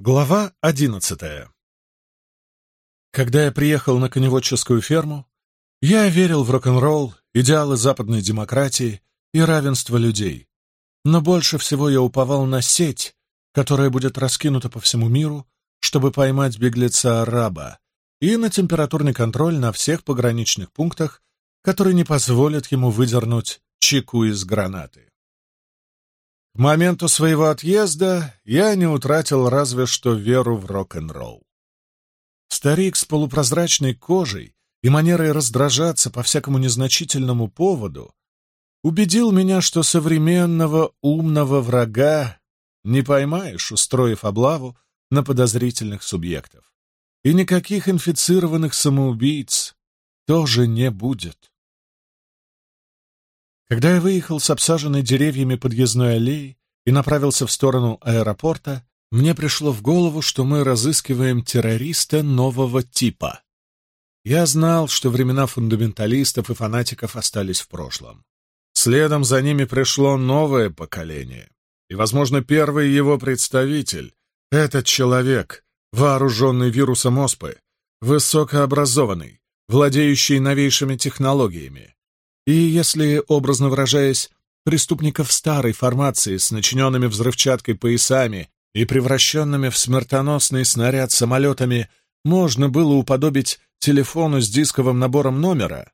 Глава одиннадцатая Когда я приехал на коневодческую ферму, я верил в рок-н-ролл, идеалы западной демократии и равенство людей, но больше всего я уповал на сеть, которая будет раскинута по всему миру, чтобы поймать беглеца-араба, и на температурный контроль на всех пограничных пунктах, который не позволит ему выдернуть чеку из гранаты. К моменту своего отъезда я не утратил разве что веру в рок-н-ролл. Старик с полупрозрачной кожей и манерой раздражаться по всякому незначительному поводу убедил меня, что современного умного врага не поймаешь, устроив облаву на подозрительных субъектов. И никаких инфицированных самоубийц тоже не будет. Когда я выехал с обсаженной деревьями подъездной аллеи и направился в сторону аэропорта, мне пришло в голову, что мы разыскиваем террориста нового типа. Я знал, что времена фундаменталистов и фанатиков остались в прошлом. Следом за ними пришло новое поколение, и, возможно, первый его представитель — этот человек, вооруженный вирусом оспы, высокообразованный, владеющий новейшими технологиями, и если, образно выражаясь, преступников старой формации с начиненными взрывчаткой поясами и превращенными в смертоносный снаряд самолетами можно было уподобить телефону с дисковым набором номера,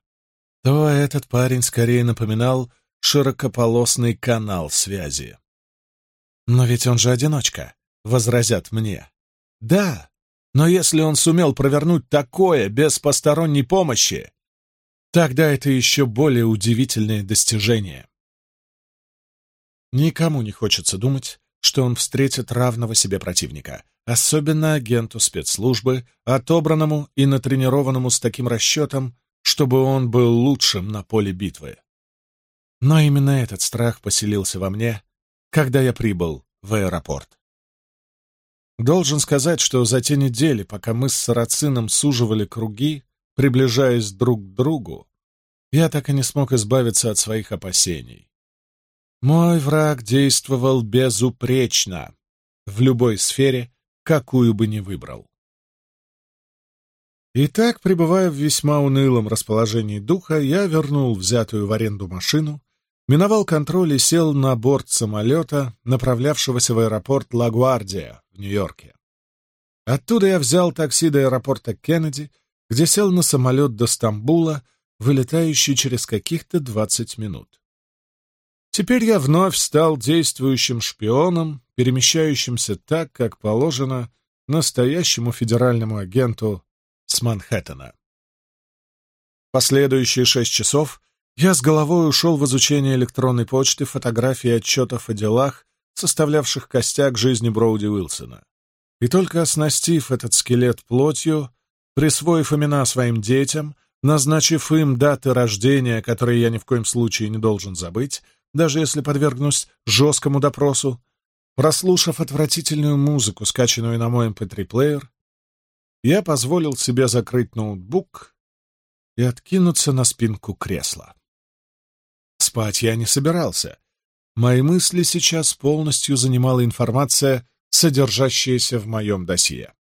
то этот парень скорее напоминал широкополосный канал связи. «Но ведь он же одиночка», — возразят мне. «Да, но если он сумел провернуть такое без посторонней помощи, Тогда это еще более удивительное достижение. Никому не хочется думать, что он встретит равного себе противника, особенно агенту спецслужбы, отобранному и натренированному с таким расчетом, чтобы он был лучшим на поле битвы. Но именно этот страх поселился во мне, когда я прибыл в аэропорт. Должен сказать, что за те недели, пока мы с Сарацином суживали круги, приближаясь друг к другу, я так и не смог избавиться от своих опасений. Мой враг действовал безупречно в любой сфере, какую бы ни выбрал. Итак, пребывая в весьма унылом расположении духа, я вернул взятую в аренду машину, миновал контроль и сел на борт самолета, направлявшегося в аэропорт Лагуардия в Нью-Йорке. Оттуда я взял такси до аэропорта Кеннеди, где сел на самолет до Стамбула — вылетающий через каких-то двадцать минут. Теперь я вновь стал действующим шпионом, перемещающимся так, как положено настоящему федеральному агенту с Манхэттена. Последующие шесть часов я с головой ушел в изучение электронной почты, фотографий и отчетов о делах, составлявших костяк жизни Броуди Уилсона. И только оснастив этот скелет плотью, присвоив имена своим детям — Назначив им даты рождения, которые я ни в коем случае не должен забыть, даже если подвергнусь жесткому допросу, прослушав отвратительную музыку, скачанную на мой эм mp3-плеер, я позволил себе закрыть ноутбук и откинуться на спинку кресла. Спать я не собирался. Мои мысли сейчас полностью занимала информация, содержащаяся в моем досье.